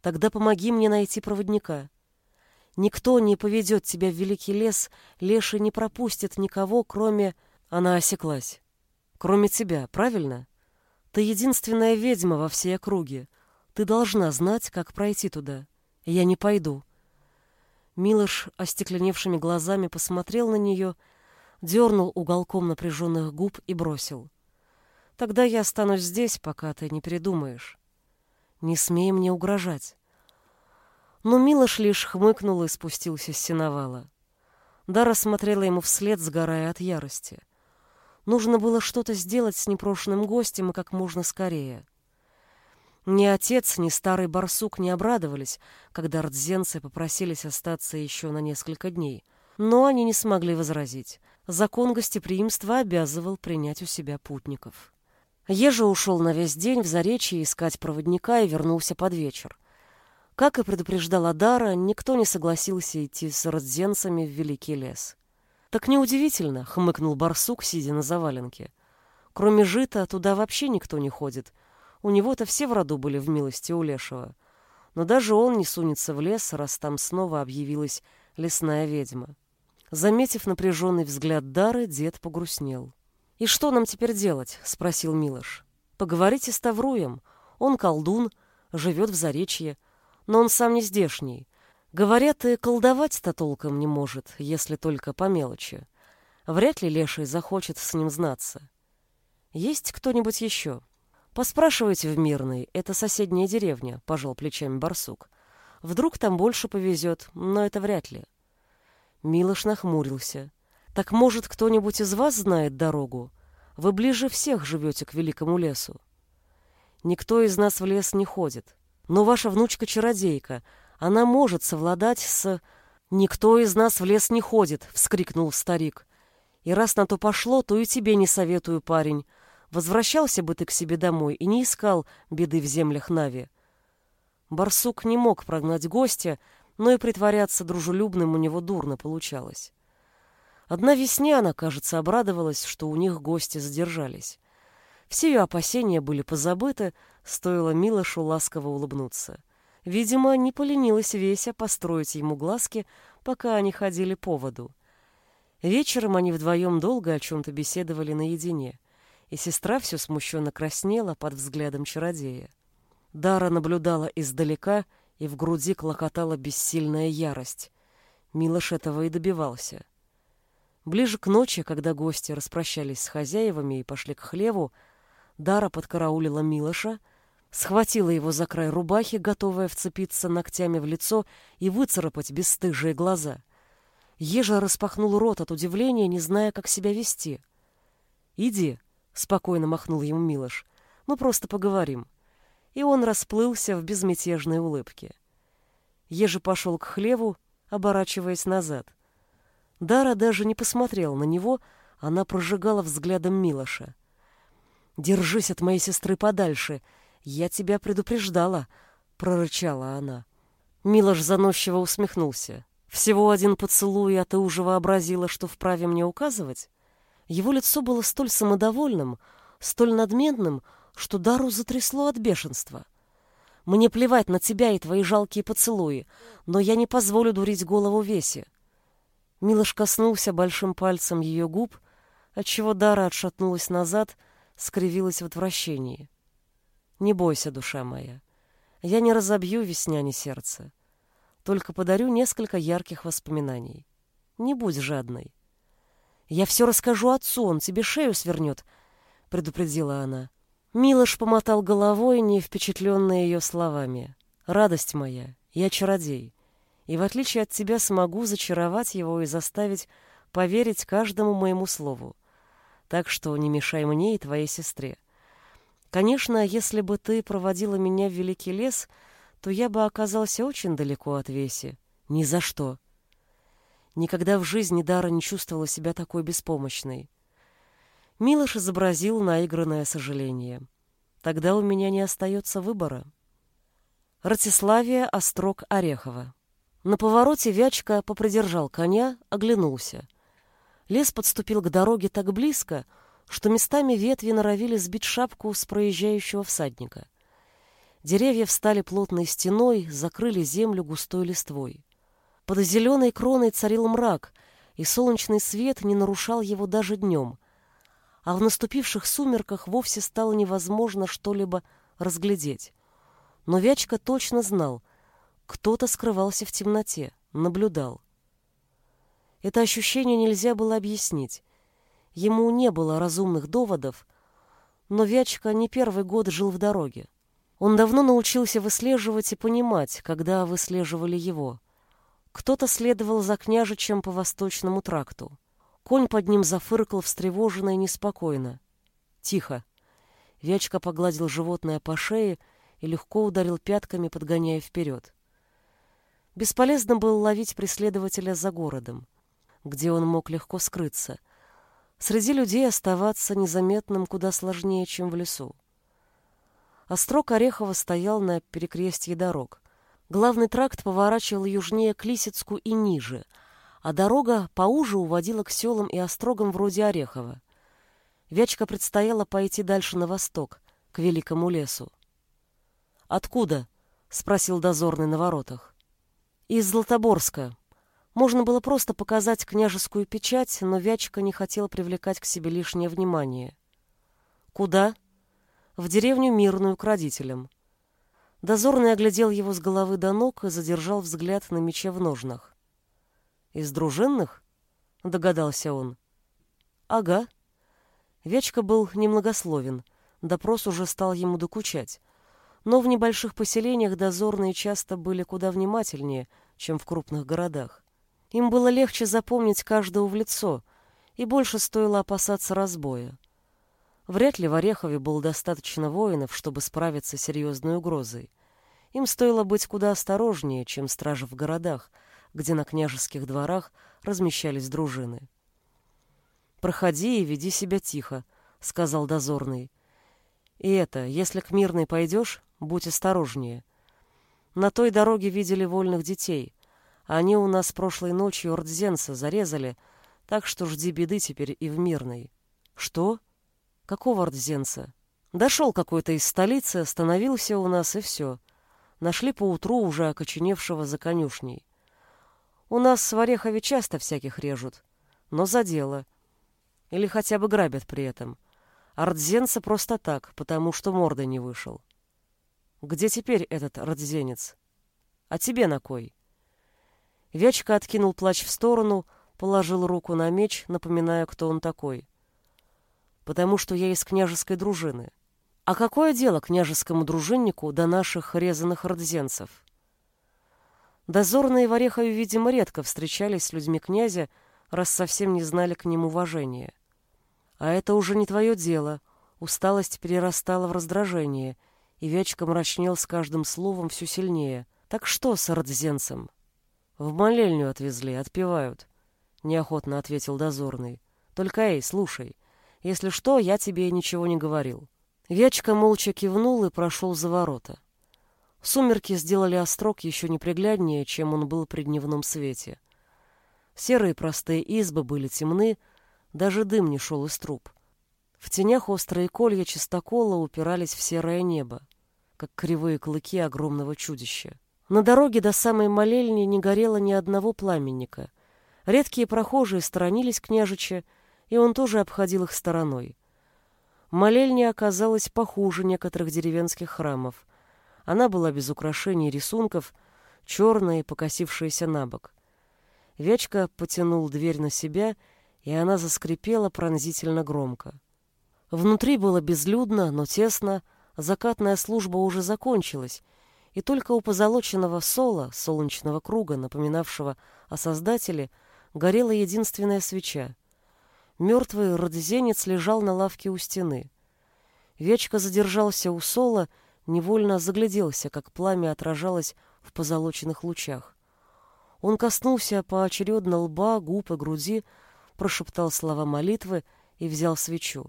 Тогда помоги мне найти проводника. Никто не поведет тебя в великий лес, леший не пропустит никого, кроме... Она осеклась. Кроме тебя, правильно? Ты единственная ведьма во всей округе. Ты должна знать, как пройти туда. Я не пойду. Милош остекленевшими глазами посмотрел на нее дернул уголком напряженных губ и бросил. «Тогда я останусь здесь, пока ты не передумаешь. Не смей мне угрожать». Но Милош лишь хмыкнул и спустился с сеновала. Дара смотрела ему вслед, сгорая от ярости. Нужно было что-то сделать с непрошенным гостем и как можно скорее. Ни отец, ни старый барсук не обрадовались, когда рдзенцы попросились остаться еще на несколько дней. Но они не смогли возразить. Закон гостеприимства обязывал принять у себя путников. Ежа ушел на весь день в Заречье искать проводника и вернулся под вечер. Как и предупреждала Дара, никто не согласился идти с родзенцами в Великий лес. «Так неудивительно», — хмыкнул барсук, сидя на заваленке. «Кроме жита, туда вообще никто не ходит. У него-то все в роду были в милости у Лешего. Но даже он не сунется в лес, раз там снова объявилась лесная ведьма». Заметив напряженный взгляд Дары, дед погрустнел. «И что нам теперь делать?» — спросил Милош. «Поговорите с Тавруем. Он колдун, живет в Заречье, но он сам не здешний. Говорят, и колдовать-то толком не может, если только по мелочи. Вряд ли Леший захочет с ним знаться. Есть кто-нибудь еще?» «Поспрашивайте в Мирной, это соседняя деревня», — пожал плечами барсук. «Вдруг там больше повезет, но это вряд ли». Милош нахмурился. Так может, кто-нибудь из вас знает дорогу? Вы ближе всех живете к великому лесу. Никто из нас в лес не ходит. Но ваша внучка-чародейка, она может совладать с... «Никто из нас в лес не ходит!» — вскрикнул старик. «И раз на то пошло, то и тебе не советую, парень. Возвращался бы ты к себе домой и не искал беды в землях Нави». Барсук не мог прогнать гостя, но и притворяться дружелюбным у него дурно получалось. Одна весне она, кажется, обрадовалась, что у них гости задержались. Все ее опасения были позабыты, стоило Милошу ласково улыбнуться. Видимо, не поленилась Веся построить ему глазки, пока они ходили по воду. Вечером они вдвоем долго о чем-то беседовали наедине, и сестра все смущенно краснела под взглядом чародея. Дара наблюдала издалека, и в груди клокотала бессильная ярость. Милош этого и добивался — Ближе к ночи, когда гости распрощались с хозяевами и пошли к хлеву, Дара подкараулила Милоша, схватила его за край рубахи, готовая вцепиться ногтями в лицо и выцарапать бесстыжие глаза. Ежа распахнул рот от удивления, не зная, как себя вести. «Иди», — спокойно махнул ему Милош, — «мы просто поговорим». И он расплылся в безмятежной улыбке. Ежи пошел к хлеву, оборачиваясь назад — Дара даже не посмотрела на него, она прожигала взглядом Милоша. «Держись от моей сестры подальше, я тебя предупреждала», — прорычала она. Милош заносчиво усмехнулся. «Всего один поцелуй, а ты уже вообразила, что вправе мне указывать?» Его лицо было столь самодовольным, столь надменным, что Дару затрясло от бешенства. «Мне плевать на тебя и твои жалкие поцелуи, но я не позволю дурить голову Весе. Милош коснулся большим пальцем ее губ, отчего Дара отшатнулась назад, скривилась в отвращении. «Не бойся, душа моя. Я не разобью весняне сердце. Только подарю несколько ярких воспоминаний. Не будь жадной». «Я все расскажу отцу, он тебе шею свернет», — предупредила она. Милош помотал головой, не впечатленный ее словами. «Радость моя, я чародей и в отличие от тебя смогу зачаровать его и заставить поверить каждому моему слову. Так что не мешай мне и твоей сестре. Конечно, если бы ты проводила меня в Великий лес, то я бы оказался очень далеко от Веси. Ни за что. Никогда в жизни Дара не чувствовала себя такой беспомощной. Милош изобразил наигранное сожаление. Тогда у меня не остается выбора. Ратиславия Острог Орехова на повороте Вячка попридержал коня, оглянулся. Лес подступил к дороге так близко, что местами ветви норовили сбить шапку с проезжающего всадника. Деревья встали плотной стеной, закрыли землю густой листвой. Под зеленой кроной царил мрак, и солнечный свет не нарушал его даже днем. А в наступивших сумерках вовсе стало невозможно что-либо разглядеть. Но Вячка точно знал — кто-то скрывался в темноте, наблюдал. Это ощущение нельзя было объяснить. Ему не было разумных доводов, но Вячка не первый год жил в дороге. Он давно научился выслеживать и понимать, когда выслеживали его. Кто-то следовал за княжичем по восточному тракту. Конь под ним зафыркал встревоженно и неспокойно. «Тихо!» Вячка погладил животное по шее и легко ударил пятками, подгоняя вперед. Бесполезно было ловить преследователя за городом, где он мог легко скрыться. Среди людей оставаться незаметным куда сложнее, чем в лесу. Острог Орехова стоял на перекрестье дорог. Главный тракт поворачивал южнее к Лисицку и ниже, а дорога поуже уводила к селам и острогам вроде Орехова. Вячка предстояло пойти дальше на восток, к великому лесу. «Откуда?» — спросил дозорный на воротах. «Из Златоборска. Можно было просто показать княжескую печать, но Вячка не хотел привлекать к себе лишнее внимание. «Куда?» «В деревню Мирную к родителям». Дозорный оглядел его с головы до ног и задержал взгляд на мече в ножнах. «Из дружинных?» — догадался он. «Ага», Вечка был немногословен, допрос уже стал ему докучать. Но в небольших поселениях дозорные часто были куда внимательнее, чем в крупных городах. Им было легче запомнить каждого в лицо, и больше стоило опасаться разбоя. Вряд ли в Орехове было достаточно воинов, чтобы справиться с серьезной угрозой. Им стоило быть куда осторожнее, чем стражи в городах, где на княжеских дворах размещались дружины. «Проходи и веди себя тихо», — сказал дозорный. «И это, если к Мирной пойдешь, будь осторожнее. На той дороге видели вольных детей. Они у нас прошлой ночью Ордзенца зарезали, так что жди беды теперь и в Мирной». «Что? Какого Ордзенца?» «Дошел какой-то из столицы, остановился у нас, и все. Нашли поутру уже окоченевшего за конюшней. У нас в Орехове часто всяких режут, но за дело». Или хотя бы грабят при этом. Ардзенца просто так, потому что морда не вышел. Где теперь этот ардзенец? А тебе на кой? Вячка откинул плащ в сторону, положил руку на меч, напоминая, кто он такой. Потому что я из княжеской дружины. А какое дело княжескому дружиннику до наших резаных родзенцев? Дозорные в Орехове, видимо, редко встречались с людьми князя, раз совсем не знали к ним уважения. А это уже не твое дело. Усталость перерастала в раздражение, и Вячка мрачнел с каждым словом все сильнее. Так что с родзенцем? В молельню отвезли, отпевают. Неохотно ответил дозорный. Только, эй, слушай, если что, я тебе ничего не говорил. Вячка молча кивнул и прошел за ворота. Сумерки сделали острог еще непригляднее, чем он был при дневном свете. Серые простые избы были темны, даже дым не шел из труб. В тенях острые колья чистокола упирались в серое небо, как кривые клыки огромного чудища. На дороге до самой молельни не горело ни одного пламенника. Редкие прохожие сторонились княжича, и он тоже обходил их стороной. Молельня оказалась похуже некоторых деревенских храмов. Она была без украшений и рисунков, черная и покосившаяся на бок. Вячка потянул дверь на себя и она заскрипела пронзительно громко. Внутри было безлюдно, но тесно, закатная служба уже закончилась, и только у позолоченного сола, солнечного круга, напоминавшего о Создателе, горела единственная свеча. Мертвый родзенец лежал на лавке у стены. Вечка задержался у сола, невольно загляделся, как пламя отражалось в позолоченных лучах. Он коснулся поочередно лба, губ и груди, прошептал слова молитвы и взял свечу.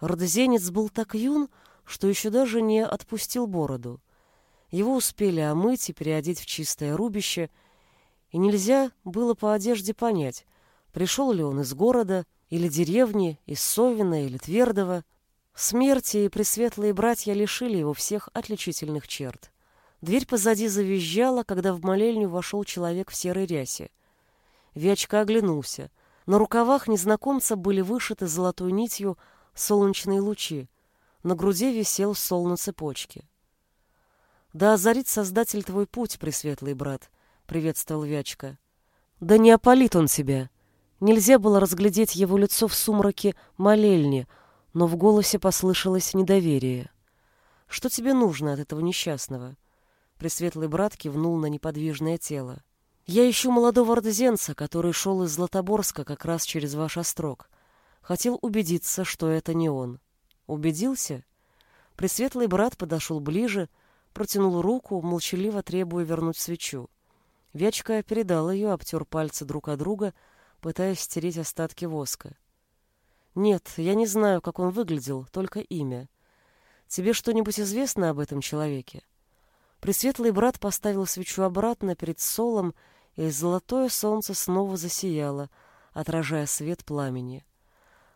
Родозенец был так юн, что еще даже не отпустил бороду. Его успели омыть и переодеть в чистое рубище, и нельзя было по одежде понять, пришел ли он из города или деревни, из Совина или Твердого. Смерти и пресветлые братья лишили его всех отличительных черт. Дверь позади завизжала, когда в молельню вошел человек в серой рясе. Вячка оглянулся — на рукавах незнакомца были вышиты золотой нитью солнечные лучи. На груди висел сол на цепочке. «Да озарит Создатель твой путь, пресветлый брат», — приветствовал Вячка. «Да не опалит он тебя». Нельзя было разглядеть его лицо в сумраке молельни, но в голосе послышалось недоверие. «Что тебе нужно от этого несчастного?» Пресветлый брат кивнул на неподвижное тело. Я ищу молодого ордзенца, который шел из Златоборска как раз через ваш острог. Хотел убедиться, что это не он. Убедился? Пресветлый брат подошел ближе, протянул руку, молчаливо требуя вернуть свечу. Вячка передал ее, обтер пальцы друг от друга, пытаясь стереть остатки воска. «Нет, я не знаю, как он выглядел, только имя. Тебе что-нибудь известно об этом человеке?» Пресветлый брат поставил свечу обратно перед солом, и золотое солнце снова засияло, отражая свет пламени.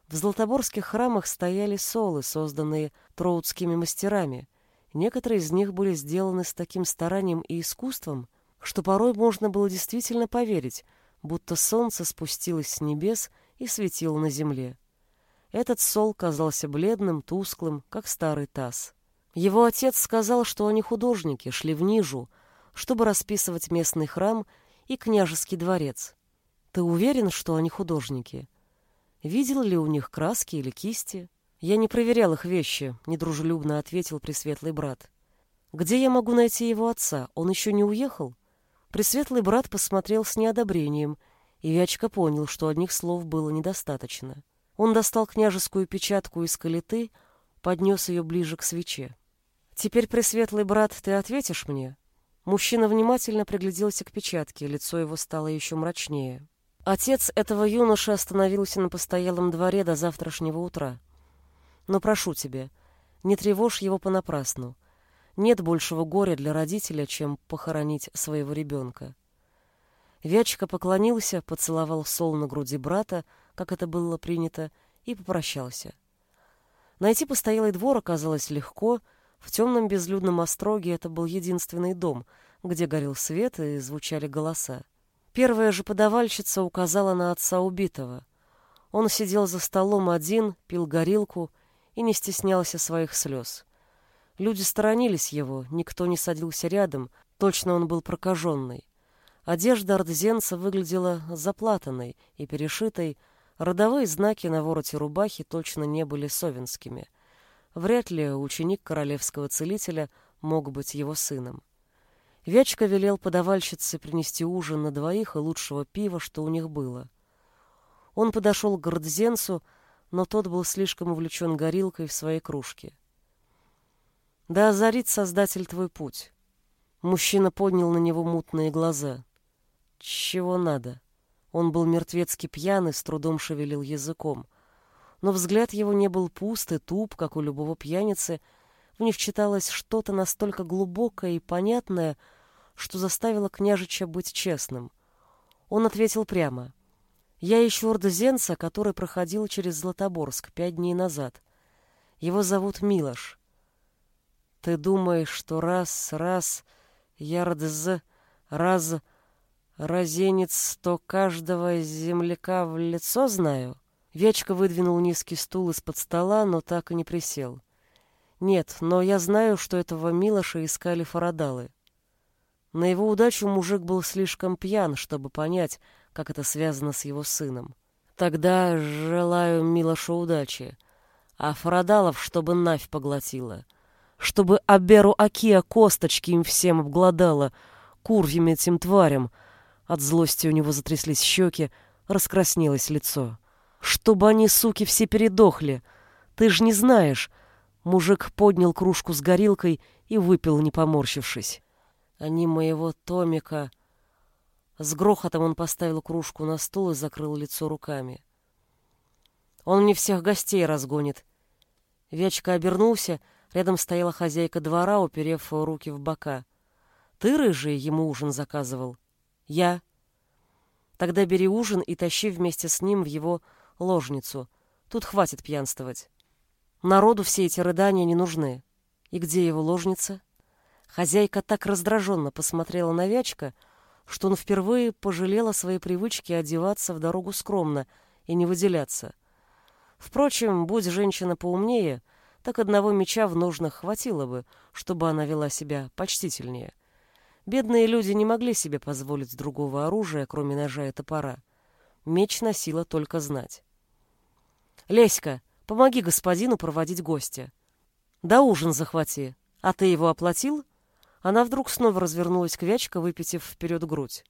В златоборских храмах стояли солы, созданные троудскими мастерами. Некоторые из них были сделаны с таким старанием и искусством, что порой можно было действительно поверить, будто солнце спустилось с небес и светило на земле. Этот сол казался бледным, тусклым, как старый таз. Его отец сказал, что они художники, шли в Нижу, чтобы расписывать местный храм и княжеский дворец. Ты уверен, что они художники? Видел ли у них краски или кисти? Я не проверял их вещи, недружелюбно ответил пресветлый брат. Где я могу найти его отца? Он еще не уехал? Пресветлый брат посмотрел с неодобрением, и Вячка понял, что одних слов было недостаточно. Он достал княжескую печатку из калиты, поднес ее ближе к свече. «Теперь, пресветлый брат, ты ответишь мне?» Мужчина внимательно пригляделся к печатке, лицо его стало еще мрачнее. Отец этого юноши остановился на постоялом дворе до завтрашнего утра. Но прошу тебя, не тревожь его понапрасну. Нет большего горя для родителя, чем похоронить своего ребенка. Вячка поклонился, поцеловал сол на груди брата, как это было принято, и попрощался. Найти постоялый двор оказалось легко. В темном безлюдном остроге это был единственный дом, где горел свет и звучали голоса. Первая же подавальщица указала на отца убитого. Он сидел за столом один, пил горилку и не стеснялся своих слез. Люди сторонились его, никто не садился рядом, точно он был прокаженный. Одежда ардзенца выглядела заплатанной и перешитой, родовые знаки на вороте рубахи точно не были совинскими. Вряд ли ученик королевского целителя мог быть его сыном. Вячка велел подавальщице принести ужин на двоих и лучшего пива, что у них было. Он подошел к Гордзенцу, но тот был слишком увлечен горилкой в своей кружке. «Да озарит Создатель твой путь». Мужчина поднял на него мутные глаза. «Чего надо?» Он был мертвецки пьяный, с трудом шевелил языком. Но взгляд его не был пуст и туп, как у любого пьяницы. В них читалось что-то настолько глубокое и понятное, что заставило княжича быть честным. Он ответил прямо. «Я ищу ордзенца, который проходил через Златоборск пять дней назад. Его зовут Милош. Ты думаешь, что раз, раз, ярдз, раз, разенец, то каждого земляка в лицо знаю?» Вечка выдвинул низкий стул из-под стола, но так и не присел. «Нет, но я знаю, что этого Милоша искали фарадалы. На его удачу мужик был слишком пьян, чтобы понять, как это связано с его сыном. Тогда желаю Милошу удачи, а Фарадалов, чтобы Навь поглотила, чтобы Аберу Акия косточки им всем обглодала, курьями этим тварям. От злости у него затряслись щеки, раскраснелось лицо. Чтобы они, суки, все передохли. Ты ж не знаешь. Мужик поднял кружку с горилкой и выпил, не поморщившись. Они моего Томика... С грохотом он поставил кружку на стол и закрыл лицо руками. Он мне всех гостей разгонит. Вячка обернулся, рядом стояла хозяйка двора, уперев руки в бока. Ты, рыжий, ему ужин заказывал? Я. Тогда бери ужин и тащи вместе с ним в его ложницу. Тут хватит пьянствовать. Народу все эти рыдания не нужны. И где его ложница? Хозяйка так раздраженно посмотрела на Вячка, что он впервые пожалел о своей привычке одеваться в дорогу скромно и не выделяться. Впрочем, будь женщина поумнее, так одного меча в ножнах хватило бы, чтобы она вела себя почтительнее. Бедные люди не могли себе позволить другого оружия, кроме ножа и топора. Меч носила только знать. «Леська, помоги господину проводить гостя. Да ужин захвати. А ты его оплатил?» Она вдруг снова развернулась к Вячка, выпитив вперед грудь.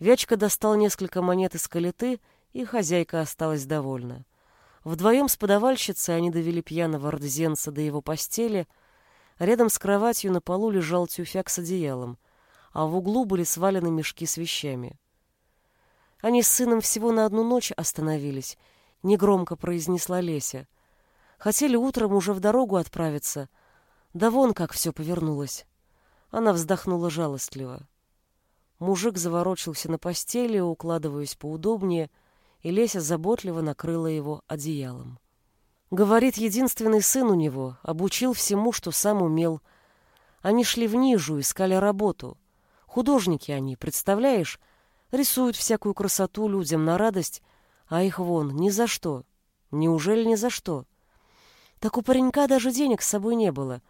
Вячка достал несколько монет из калиты, и хозяйка осталась довольна. Вдвоем с подавальщицей они довели пьяного рдзенца до его постели. Рядом с кроватью на полу лежал тюфяк с одеялом, а в углу были свалены мешки с вещами. Они с сыном всего на одну ночь остановились, негромко произнесла Леся. Хотели утром уже в дорогу отправиться. Да вон как все повернулось. Она вздохнула жалостливо. Мужик заворочился на постели, укладываясь поудобнее, и Леся заботливо накрыла его одеялом. Говорит, единственный сын у него, обучил всему, что сам умел. Они шли в Нижу, искали работу. Художники они, представляешь? Рисуют всякую красоту людям на радость, а их вон ни за что. Неужели ни за что? Так у паренька даже денег с собой не было.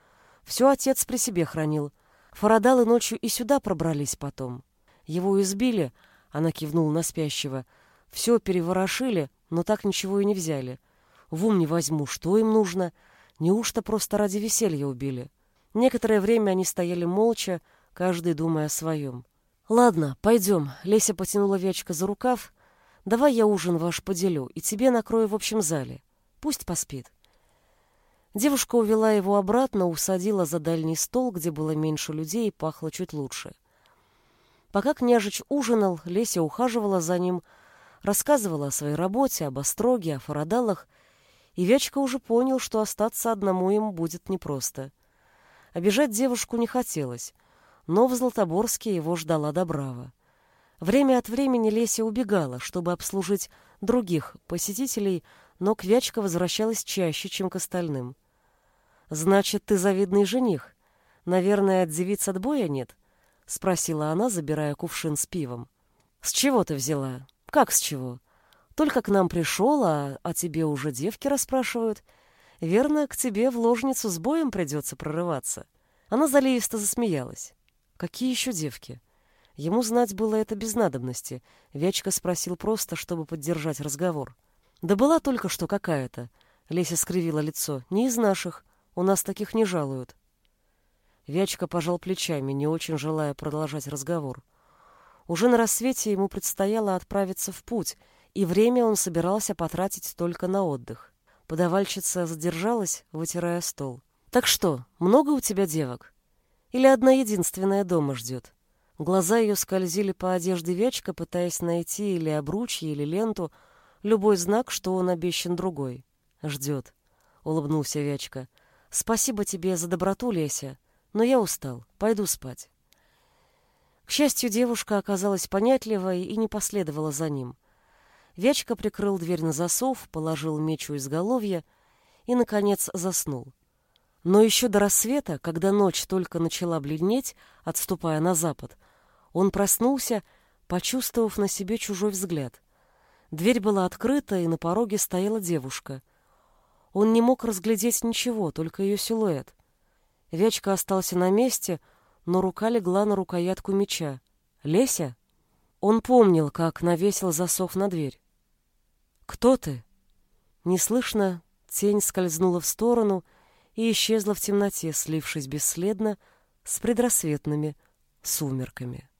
Все отец при себе хранил. Фарадалы ночью и сюда пробрались потом. Его избили, она кивнула на спящего. Все переворошили, но так ничего и не взяли. В ум не возьму, что им нужно. Неужто просто ради веселья убили? Некоторое время они стояли молча, каждый думая о своем. «Ладно, пойдем», — Леся потянула Вячка за рукав. «Давай я ужин ваш поделю, и тебе накрою в общем зале. Пусть поспит». Девушка увела его обратно, усадила за дальний стол, где было меньше людей и пахло чуть лучше. Пока княжич ужинал, Леся ухаживала за ним, рассказывала о своей работе, об остроге, о фарадалах, и Вячка уже понял, что остаться одному им будет непросто. Обижать девушку не хотелось, но в Златоборске его ждала Добрава. Время от времени Леся убегала, чтобы обслужить других посетителей, но к Вячка возвращалась чаще, чем к остальным. «Значит, ты завидный жених. Наверное, девиц отбоя нет?» — спросила она, забирая кувшин с пивом. «С чего ты взяла? Как с чего? Только к нам пришел, а о тебе уже девки расспрашивают. Верно, к тебе в ложницу с боем придется прорываться». Она заливисто засмеялась. «Какие еще девки?» Ему знать было это без надобности. Вячка спросил просто, чтобы поддержать разговор. «Да была только что какая-то». Леся скривила лицо. «Не из наших. У нас таких не жалуют». Вячка пожал плечами, не очень желая продолжать разговор. Уже на рассвете ему предстояло отправиться в путь, и время он собирался потратить только на отдых. Подавальщица задержалась, вытирая стол. «Так что, много у тебя девок? Или одна единственная дома ждет?» Глаза ее скользили по одежде Вячка, пытаясь найти или обручье, или ленту, любой знак, что он обещан другой. «Ждет», — улыбнулся Вячка. «Спасибо тебе за доброту, Леся но я устал, пойду спать. К счастью, девушка оказалась понятливой и не последовала за ним. Вячка прикрыл дверь на засов, положил меч у изголовья и, наконец, заснул. Но еще до рассвета, когда ночь только начала бледнеть, отступая на запад, он проснулся, почувствовав на себе чужой взгляд. Дверь была открыта, и на пороге стояла девушка. Он не мог разглядеть ничего, только ее силуэт. Вячка остался на месте, но рука легла на рукоятку меча. «Леся?» Он помнил, как навесил засов на дверь. «Кто ты?» Неслышно тень скользнула в сторону и исчезла в темноте, слившись бесследно с предрассветными сумерками.